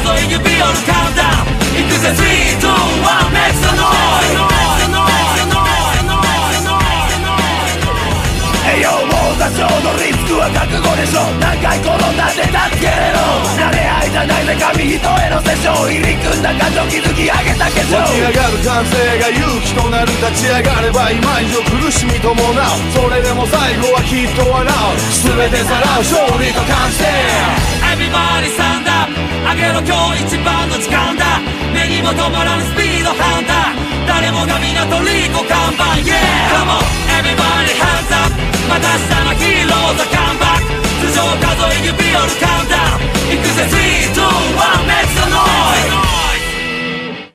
数え指折るカウンダウンいくぜ3、2、1 Make some noise 栄養も多少のリスクは覚悟でしょ何回転んだって助けれろ慣れ合いじゃないぜ紙一重のセッション入り組んだ感情築き上げた化粧湧き上がる感性が勇気となる立ち上がれば今以上苦しみ伴うそれでも最後はきっと笑う全てさらう勝利と完成 Everybody stand up 上げろ今日一番の時間だ。目にも止まらぬスピードハンター。誰もが皆とリコ看板。Yeah! Come on! Everybody hands up! また明日のヒーローザカンバック。頭上数え指折るカウンター行くぜ。3 2 1